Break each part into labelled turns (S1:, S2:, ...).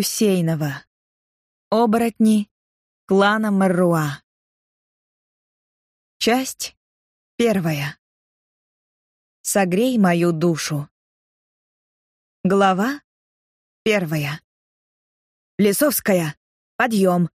S1: Гусейнова. Оборотни клана Марруа. Часть первая. Согрей мою душу. Глава первая. Лесовская, подъем.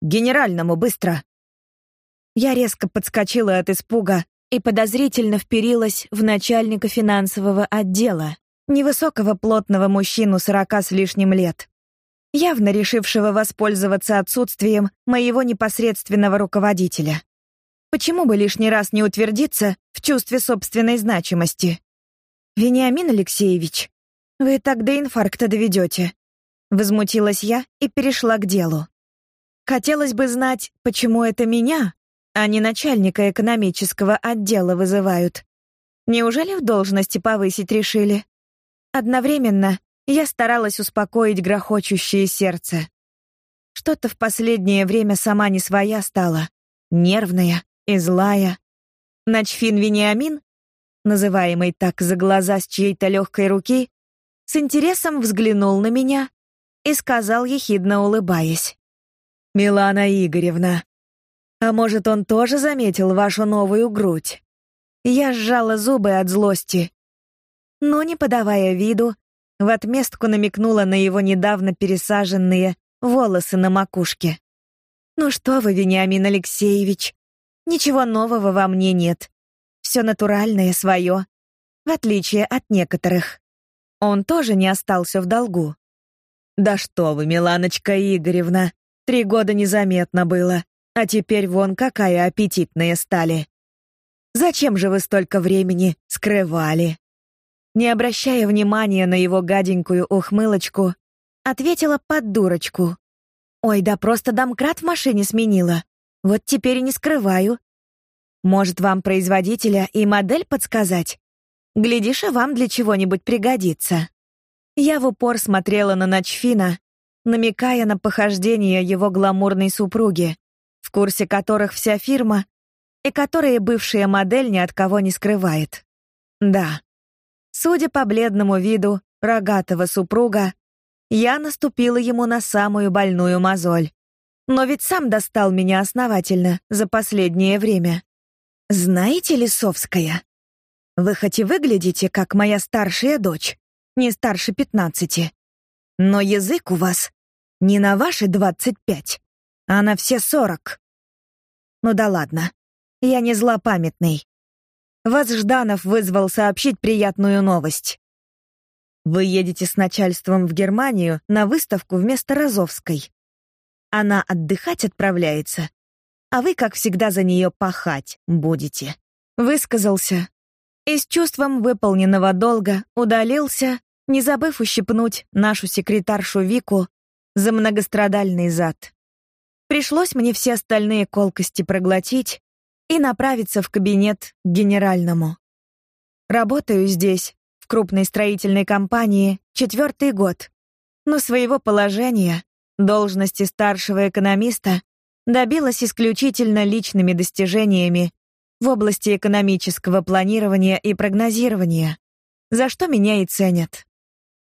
S1: Генеральному быстро. Я резко подскочила от испуга и подозрительно вперилась в начальника финансового отдела, невысокого плотного мужчину сорока с лишним лет, явно решившего воспользоваться отсутствием моего непосредственного руководителя. Почему бы лишний раз не утвердиться в чувстве собственной значимости? Вениамин Алексеевич, вы так до инфаркта доведете. Возмутилась я и перешла к делу. Хотелось бы знать, почему это меня, а не начальника экономического отдела вызывают. Неужели в должности повысить решили? Одновременно я старалась успокоить грохочущее сердце. Что-то в последнее время сама не своя стала, нервная и злая. Начфин Вениамин, называемый так за глаза с чьей-то легкой руки, с интересом взглянул на меня и сказал ехидно улыбаясь: "Милана Игоревна, а может, он тоже заметил вашу новую грудь?" Я сжала зубы от злости но не подавая виду, в отместку намекнула на его недавно пересаженные волосы на макушке. Ну что вы, Вениамин Алексеевич, ничего нового во мне нет. Все натуральное свое, в отличие от некоторых. Он тоже не остался в долгу. Да что вы, Миланочка Игоревна, три года незаметно было, а теперь вон какая аппетитная стали. Зачем же вы столько времени скрывали? Не обращая внимания на его гаденькую ухмылочку, ответила под дурочку. Ой, да просто домкрат в машине сменила. Вот теперь и не скрываю. Может, вам производителя и модель подсказать? Глядишь, и вам для чего-нибудь пригодится. Я в упор смотрела на Ночфина, намекая на похождения его гламурной супруги, в курсе которых вся фирма и которые бывшая модель ни от кого не скрывает. Да, Судя по бледному виду рогатого супруга, я наступила ему на самую больную мозоль. Но ведь сам достал меня основательно за последнее время. Знаете, Лисовская, вы хоть и выглядите как моя старшая дочь, не старше пятнадцати, но язык у вас не на ваши двадцать пять, а на все сорок. Ну да ладно, я не злопамятный. Вас Жданов вызвал сообщить приятную новость. Вы едете с начальством в Германию на выставку вместо Розовской. Она отдыхать отправляется, а вы, как всегда, за нее пахать будете. Высказался и с чувством выполненного долга удалился, не забыв ущипнуть нашу секретаршу Вику за многострадальный зад. Пришлось мне все остальные колкости проглотить и направиться в кабинет к генеральному. Работаю здесь, в крупной строительной компании, четвертый год. Но своего положения, должности старшего экономиста, добилась исключительно личными достижениями в области экономического планирования и прогнозирования, за что меня и ценят.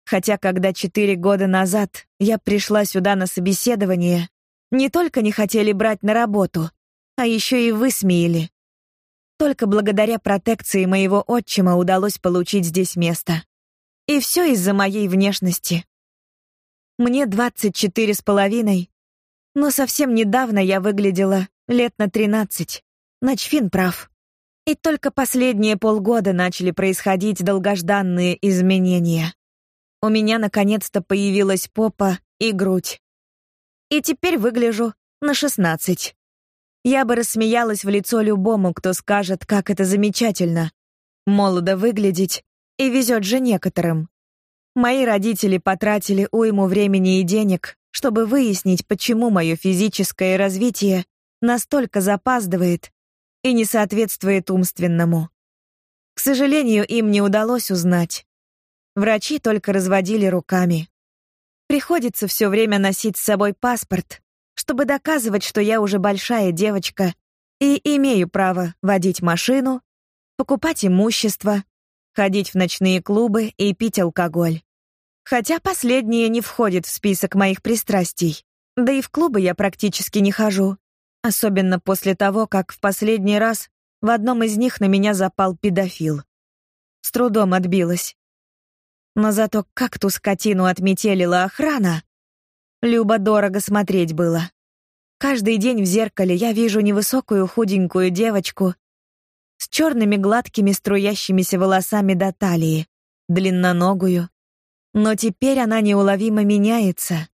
S1: Хотя когда четыре года назад я пришла сюда на собеседование, не только не хотели брать на работу, а еще и высмеяли. Только благодаря протекции моего отчима удалось получить здесь место. И все из-за моей внешности. Мне двадцать четыре с половиной, но совсем недавно я выглядела лет на тринадцать. Начфин прав. И только последние полгода начали происходить долгожданные изменения. У меня наконец-то появилась попа и грудь. И теперь выгляжу на шестнадцать. Я бы рассмеялась в лицо любому, кто скажет, как это замечательно. Молодо выглядеть и везет же некоторым. Мои родители потратили уйму времени и денег, чтобы выяснить, почему мое физическое развитие настолько запаздывает и не соответствует умственному. К сожалению, им не удалось узнать. Врачи только разводили руками. Приходится все время носить с собой паспорт, чтобы доказывать, что я уже большая девочка и имею право водить машину, покупать имущество, ходить в ночные клубы и пить алкоголь. Хотя последнее не входит в список моих пристрастий. Да и в клубы я практически не хожу, особенно после того, как в последний раз в одном из них на меня запал педофил. С трудом отбилась. Но зато как ту скотину отметелила охрана, любо дорого смотреть было. Каждый день в зеркале я вижу невысокую худенькую девочку с черными гладкими струящимися волосами до талии, длинноногую. Но теперь она неуловимо меняется.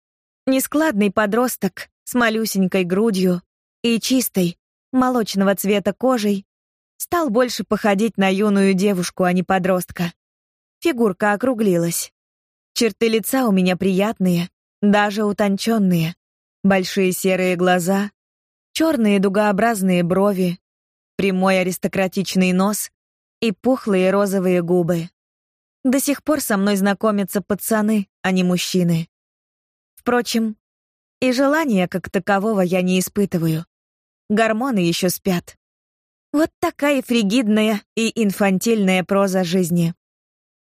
S1: Нескладный подросток с малюсенькой грудью и чистой, молочного цвета кожей стал больше походить на юную девушку, а не подростка. Фигурка округлилась. Черты лица у меня приятные, даже утонченные. Большие серые глаза, черные дугообразные брови, прямой аристократичный нос и пухлые розовые губы. До сих пор со мной знакомятся пацаны, а не мужчины. Впрочем, и желания как такового я не испытываю. Гормоны еще спят. Вот такая фригидная и инфантильная проза жизни.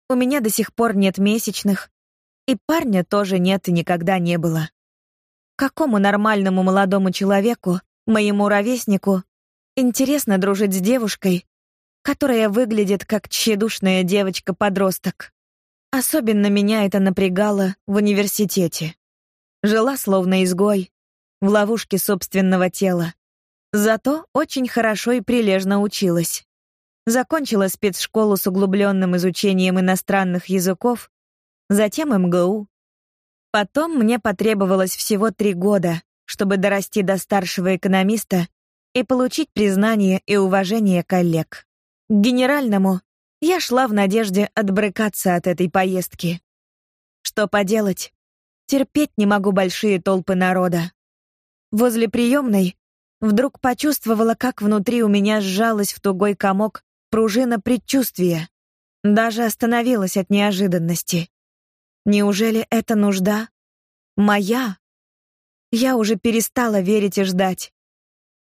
S1: У меня до сих пор нет месячных, и парня тоже нет и никогда не было. Какому нормальному молодому человеку, моему ровеснику, интересно дружить с девушкой, которая выглядит как тщедушная девочка-подросток? Особенно меня это напрягало в университете. Жила словно изгой, в ловушке собственного тела. Зато очень хорошо и прилежно училась. Закончила спецшколу с углубленным изучением иностранных языков, затем МГУ. Потом мне потребовалось всего три года, чтобы дорасти до старшего экономиста и получить признание и уважение коллег. К генеральному я шла в надежде отбрыкаться от этой поездки. Что поделать? Терпеть не могу большие толпы народа. Возле приемной вдруг почувствовала, как внутри у меня сжалась в тугой комок пружина предчувствия. Даже остановилась от неожиданности. Неужели это нужда моя? Я уже перестала верить и ждать.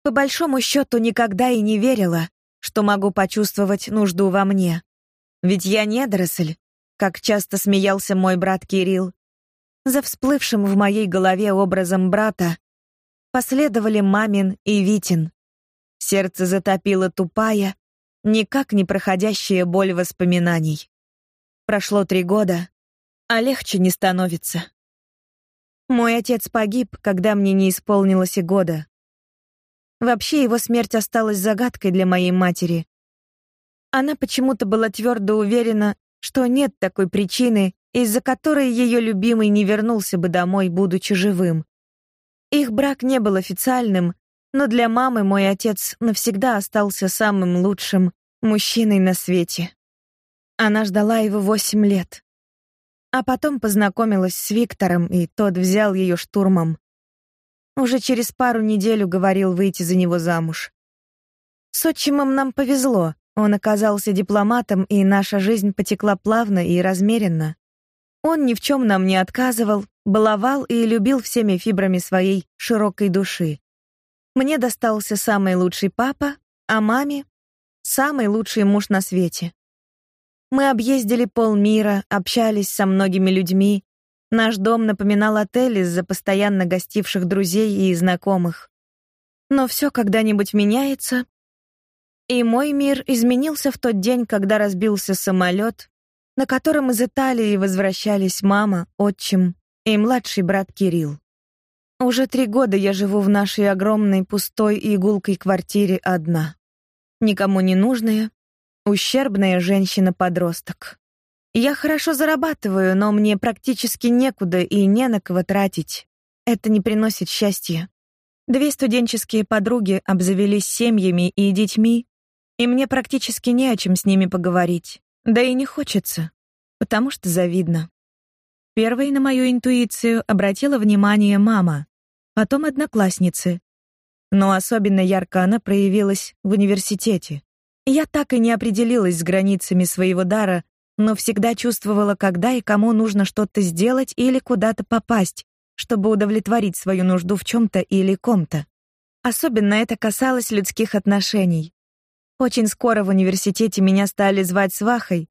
S1: По большому счету никогда и не верила, что могу почувствовать нужду во мне. Ведь я недоросль, как часто смеялся мой брат Кирилл. За всплывшим в моей голове образом брата последовали мамин и Витин. Сердце затопило тупая, никак не проходящая боль воспоминаний. Прошло три года, а легче не становится. Мой отец погиб, когда мне не исполнилось и года. Вообще его смерть осталась загадкой для моей матери. Она почему-то была твердо уверена, что нет такой причины, из-за которой ее любимый не вернулся бы домой, будучи живым. Их брак не был официальным, но для мамы мой отец навсегда остался самым лучшим мужчиной на свете. Она ждала его восемь лет. А потом познакомилась с Виктором, и тот взял ее штурмом. Уже через пару недель уговорил выйти за него замуж. С отчимом нам повезло. Он оказался дипломатом, и наша жизнь потекла плавно и размеренно. Он ни в чем нам не отказывал, баловал и любил всеми фибрами своей широкой души. Мне достался самый лучший папа, а маме — самый лучший муж на свете. Мы объездили полмира, общались со многими людьми. Наш дом напоминал отель из-за постоянно гостивших друзей и знакомых. Но все когда-нибудь меняется. И мой мир изменился в тот день, когда разбился самолет, на котором из Италии возвращались мама, отчим и младший брат Кирилл. Уже три года я живу в нашей огромной пустой и игулкой квартире одна. Никому не нужная, ущербная женщина-подросток. Я хорошо зарабатываю, но мне практически некуда и не на кого тратить. Это не приносит счастья. Две студенческие подруги обзавелись семьями и детьми, и мне практически не о чем с ними поговорить. Да и не хочется, потому что завидно. Первой на мою интуицию обратила внимание мама, потом одноклассницы. Но особенно ярко она проявилась в университете. Я так и не определилась с границами своего дара, но всегда чувствовала, когда и кому нужно что-то сделать или куда-то попасть, чтобы удовлетворить свою нужду в чем то или ком-то. Особенно это касалось людских отношений. Очень скоро в университете меня стали звать свахой,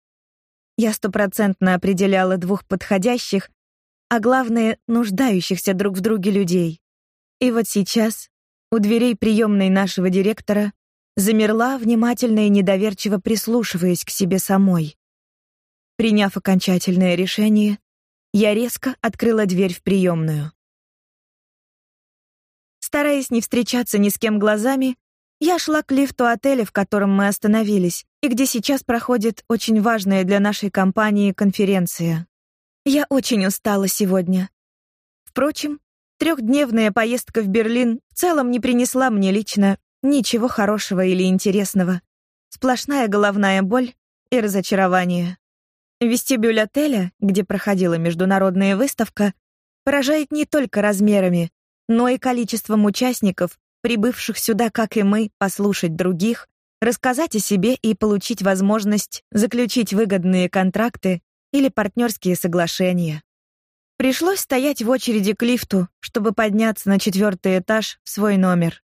S1: я стопроцентно определяла двух подходящих, а главное, нуждающихся друг в друге людей. И вот сейчас, у дверей приемной нашего директора, замерла, внимательно и недоверчиво прислушиваясь к себе самой. Приняв окончательное решение, я резко открыла дверь в приемную. Стараясь не встречаться ни с кем глазами, я шла к лифту отеля, в котором мы остановились, и где сейчас проходит очень важная для нашей компании конференция. Я очень устала сегодня. Впрочем, трехдневная поездка в Берлин в целом не принесла мне лично ничего хорошего или интересного. Сплошная головная боль и разочарование. Вестибюль отеля, где проходила международная выставка, поражает не только размерами, но и количеством участников, прибывших сюда, как и мы, послушать других, рассказать о себе и получить возможность заключить выгодные контракты или партнерские соглашения. Пришлось стоять в очереди к лифту, чтобы подняться на четвертый этаж в свой номер.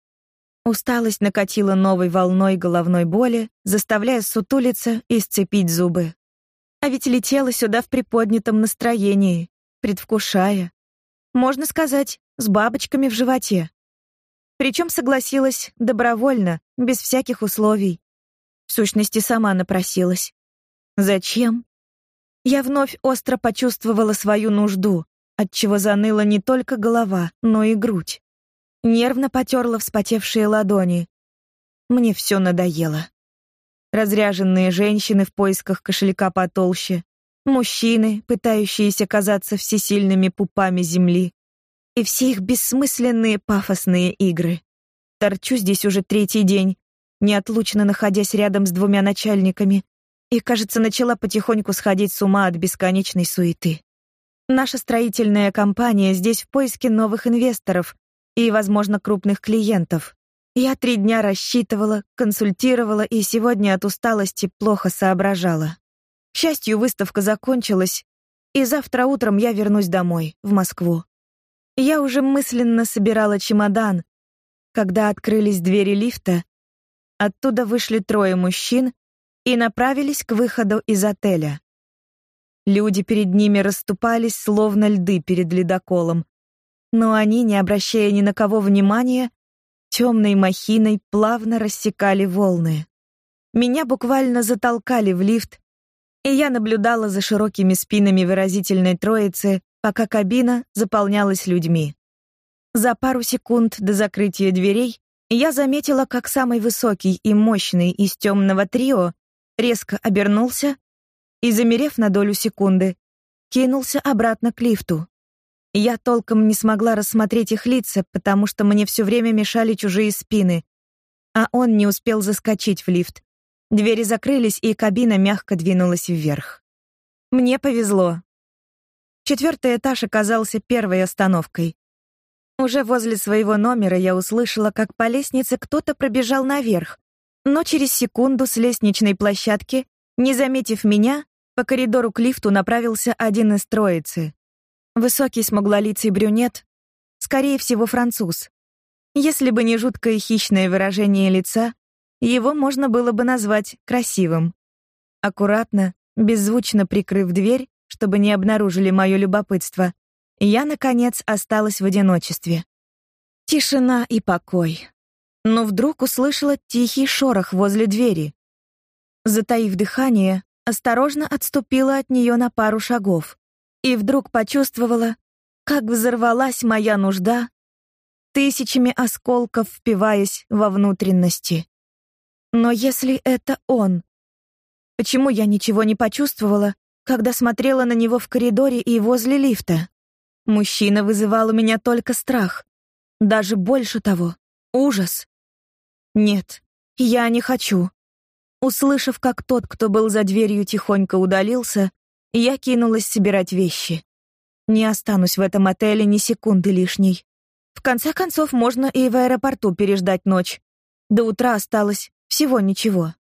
S1: Усталость накатила новой волной головной боли, заставляя сутулиться и сцепить зубы. А ведь летела сюда в приподнятом настроении, предвкушая. Можно сказать, с бабочками в животе. Причем согласилась добровольно, без всяких условий. В сущности, сама напросилась. Зачем? Я вновь остро почувствовала свою нужду, от чего заныла не только голова, но и грудь. Нервно потерла вспотевшие ладони. Мне все надоело. Разряженные женщины в поисках кошелька потолще, мужчины, пытающиеся казаться всесильными пупами земли, и все их бессмысленные пафосные игры. Торчу здесь уже третий день, неотлучно находясь рядом с двумя начальниками, и, кажется, начала потихоньку сходить с ума от бесконечной суеты. Наша строительная компания здесь в поиске новых инвесторов и, возможно, крупных клиентов. Я три дня рассчитывала, консультировала и сегодня от усталости плохо соображала. К счастью, выставка закончилась, и завтра утром я вернусь домой, в Москву. Я уже мысленно собирала чемодан, когда открылись двери лифта. Оттуда вышли трое мужчин и направились к выходу из отеля. Люди перед ними расступались, словно льды перед ледоколом. Но они, не обращая ни на кого внимания, темной махиной плавно рассекали волны. Меня буквально затолкали в лифт, и я наблюдала за широкими спинами выразительной троицы, пока кабина заполнялась людьми. За пару секунд до закрытия дверей я заметила, как самый высокий и мощный из темного трио резко обернулся и, замерев на долю секунды, кинулся обратно к лифту. Я толком не смогла рассмотреть их лица, потому что мне все время мешали чужие спины, а он не успел заскочить в лифт. Двери закрылись, и кабина мягко двинулась вверх. Мне повезло. Четвертый этаж оказался первой остановкой. Уже возле своего номера я услышала, как по лестнице кто-то пробежал наверх, но через секунду с лестничной площадки, не заметив меня, по коридору к лифту направился один из троицы. Высокий смуглолицый брюнет, скорее всего, француз. Если бы не жуткое хищное выражение лица, его можно было бы назвать красивым. Аккуратно, беззвучно прикрыв дверь, чтобы не обнаружили мое любопытство, я наконец осталась в одиночестве. Тишина и покой. Но вдруг услышала тихий шорох возле двери. Затаив дыхание, осторожно отступила от нее на пару шагов и вдруг почувствовала, как взорвалась моя нужда, тысячами осколков впиваясь во внутренности. Но если это он, почему я ничего не почувствовала, когда смотрела на него в коридоре и возле лифта. Мужчина вызывал у меня только страх, даже больше того, ужас. Нет, я не хочу. Услышав, как тот, кто был за дверью, тихонько удалился, я кинулась собирать вещи. Не останусь в этом отеле ни секунды лишней. В конце концов, можно и в аэропорту переждать ночь. До утра осталось всего ничего.